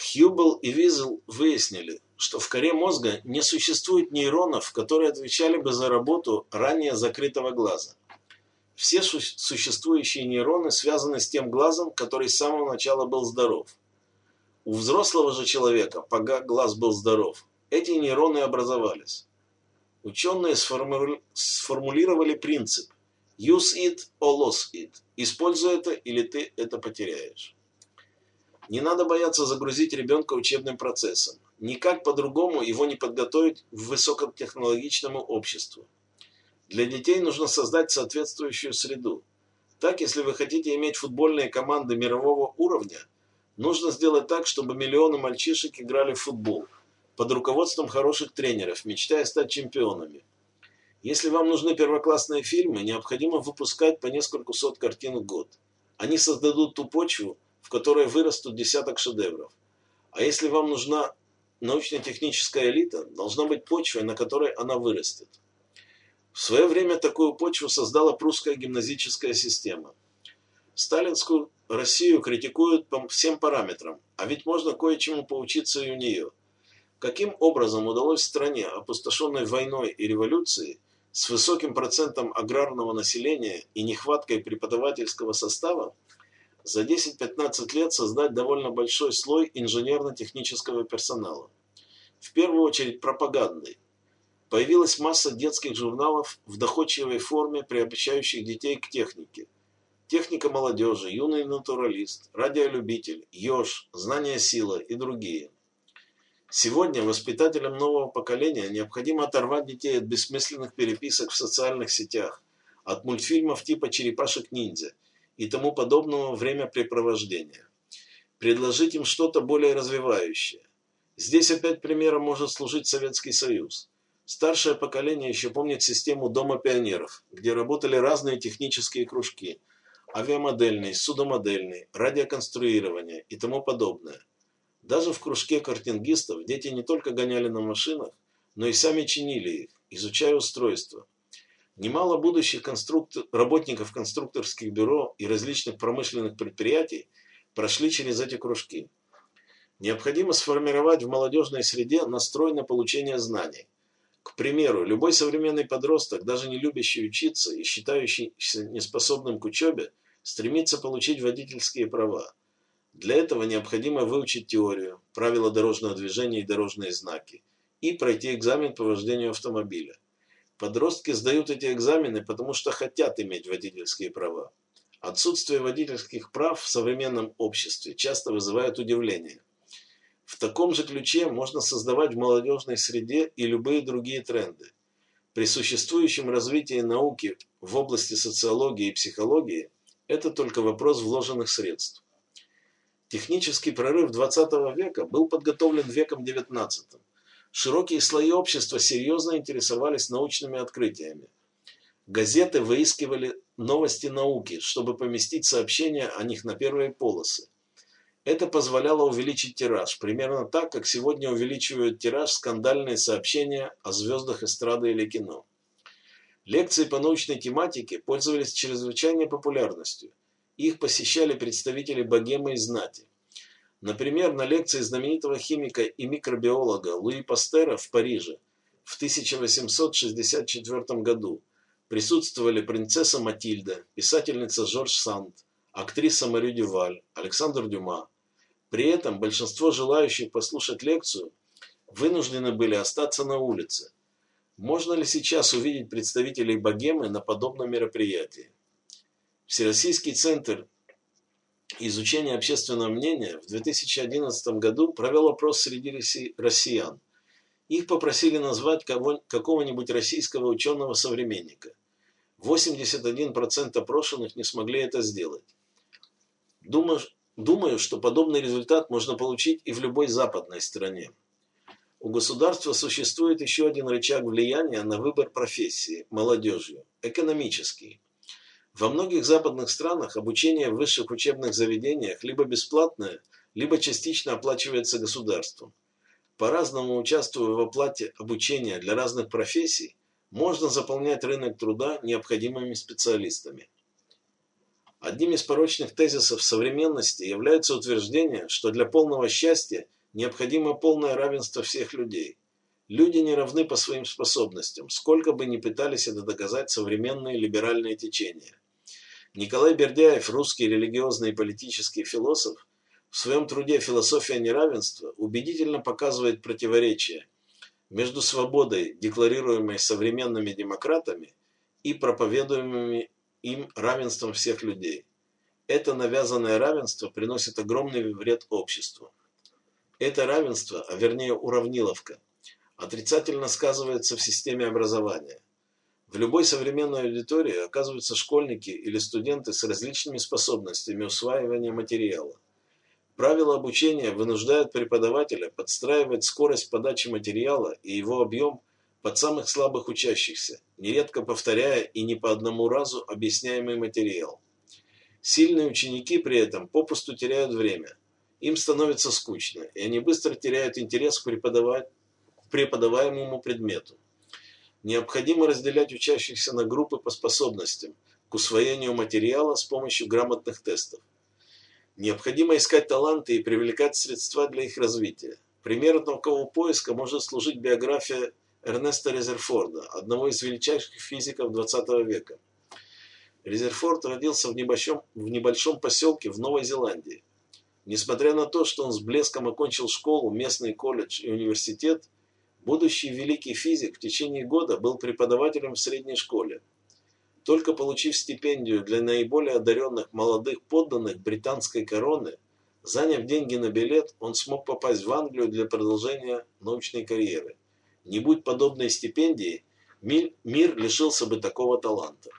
Хьюбл и Визел выяснили, что в коре мозга не существует нейронов, которые отвечали бы за работу ранее закрытого глаза. Все существующие нейроны связаны с тем глазом, который с самого начала был здоров. У взрослого же человека, пока глаз был здоров, эти нейроны образовались. Ученые сформулировали принцип «use it or lose it» – «используй это или ты это потеряешь». Не надо бояться загрузить ребенка учебным процессом. Никак по-другому его не подготовить в высокотехнологичному обществу. Для детей нужно создать соответствующую среду. Так, если вы хотите иметь футбольные команды мирового уровня, нужно сделать так, чтобы миллионы мальчишек играли в футбол под руководством хороших тренеров, мечтая стать чемпионами. Если вам нужны первоклассные фильмы, необходимо выпускать по несколько сот картин в год. Они создадут ту почву, в вырастут десяток шедевров. А если вам нужна научно-техническая элита, должна быть почва, на которой она вырастет. В свое время такую почву создала прусская гимназическая система. Сталинскую Россию критикуют по всем параметрам, а ведь можно кое-чему поучиться и у нее. Каким образом удалось стране, опустошенной войной и революцией, с высоким процентом аграрного населения и нехваткой преподавательского состава, за 10-15 лет создать довольно большой слой инженерно-технического персонала. В первую очередь пропагандный, Появилась масса детских журналов в доходчивой форме, приобщающих детей к технике. Техника молодежи, юный натуралист, радиолюбитель, еж, знание сила и другие. Сегодня воспитателям нового поколения необходимо оторвать детей от бессмысленных переписок в социальных сетях, от мультфильмов типа «Черепашек-ниндзя» и тому подобного времяпрепровождения. Предложить им что-то более развивающее. Здесь опять примером может служить Советский Союз. Старшее поколение еще помнит систему Дома пионеров, где работали разные технические кружки – авиамодельный, судомодельный, радиоконструирование и тому подобное. Даже в кружке картингистов дети не только гоняли на машинах, но и сами чинили их, изучая устройства. Немало будущих конструктор, работников конструкторских бюро и различных промышленных предприятий прошли через эти кружки. Необходимо сформировать в молодежной среде настрой на получение знаний – к примеру, любой современный подросток, даже не любящий учиться и считающийся неспособным к учебе, стремится получить водительские права. Для этого необходимо выучить теорию, правила дорожного движения и дорожные знаки, и пройти экзамен по вождению автомобиля. Подростки сдают эти экзамены, потому что хотят иметь водительские права. Отсутствие водительских прав в современном обществе часто вызывает удивление. В таком же ключе можно создавать в молодежной среде и любые другие тренды. При существующем развитии науки в области социологии и психологии это только вопрос вложенных средств. Технический прорыв XX века был подготовлен веком XIX. Широкие слои общества серьезно интересовались научными открытиями. Газеты выискивали новости науки, чтобы поместить сообщения о них на первые полосы. Это позволяло увеличить тираж, примерно так, как сегодня увеличивают тираж скандальные сообщения о звездах эстрады или кино. Лекции по научной тематике пользовались чрезвычайной популярностью. Их посещали представители богемы и знати. Например, на лекции знаменитого химика и микробиолога Луи Пастера в Париже в 1864 году присутствовали принцесса Матильда, писательница Жорж Санд, актриса Мари Дюваль, Александр Дюма. При этом большинство желающих послушать лекцию вынуждены были остаться на улице. Можно ли сейчас увидеть представителей богемы на подобном мероприятии? Всероссийский центр изучения общественного мнения в 2011 году провел опрос среди россиян. Их попросили назвать какого-нибудь российского ученого-современника. 81% опрошенных не смогли это сделать. Думаю, думаю, что подобный результат можно получить и в любой западной стране. У государства существует еще один рычаг влияния на выбор профессии молодежью – экономический. Во многих западных странах обучение в высших учебных заведениях либо бесплатное, либо частично оплачивается государством. По-разному участвуя в оплате обучения для разных профессий, можно заполнять рынок труда необходимыми специалистами. Одним из порочных тезисов современности является утверждение, что для полного счастья необходимо полное равенство всех людей. Люди не равны по своим способностям, сколько бы ни пытались это доказать современные либеральные течения. Николай Бердяев, русский религиозный и политический философ, в своем труде «Философия неравенства» убедительно показывает противоречие между свободой, декларируемой современными демократами, и проповедуемыми им равенством всех людей. Это навязанное равенство приносит огромный вред обществу. Это равенство, а вернее уравниловка, отрицательно сказывается в системе образования. В любой современной аудитории оказываются школьники или студенты с различными способностями усваивания материала. Правила обучения вынуждают преподавателя подстраивать скорость подачи материала и его объем под самых слабых учащихся, нередко повторяя и не по одному разу объясняемый материал. Сильные ученики при этом попусту теряют время. Им становится скучно, и они быстро теряют интерес к, преподавать, к преподаваемому предмету. Необходимо разделять учащихся на группы по способностям к усвоению материала с помощью грамотных тестов. Необходимо искать таланты и привлекать средства для их развития. Примером такого поиска может служить биография Эрнеста Резерфорда, одного из величайших физиков XX века. Резерфорд родился в небольшом, в небольшом поселке в Новой Зеландии. Несмотря на то, что он с блеском окончил школу, местный колледж и университет, будущий великий физик в течение года был преподавателем в средней школе. Только получив стипендию для наиболее одаренных молодых подданных британской короны, заняв деньги на билет, он смог попасть в Англию для продолжения научной карьеры. Не будь подобной стипендии, мир лишился бы такого таланта.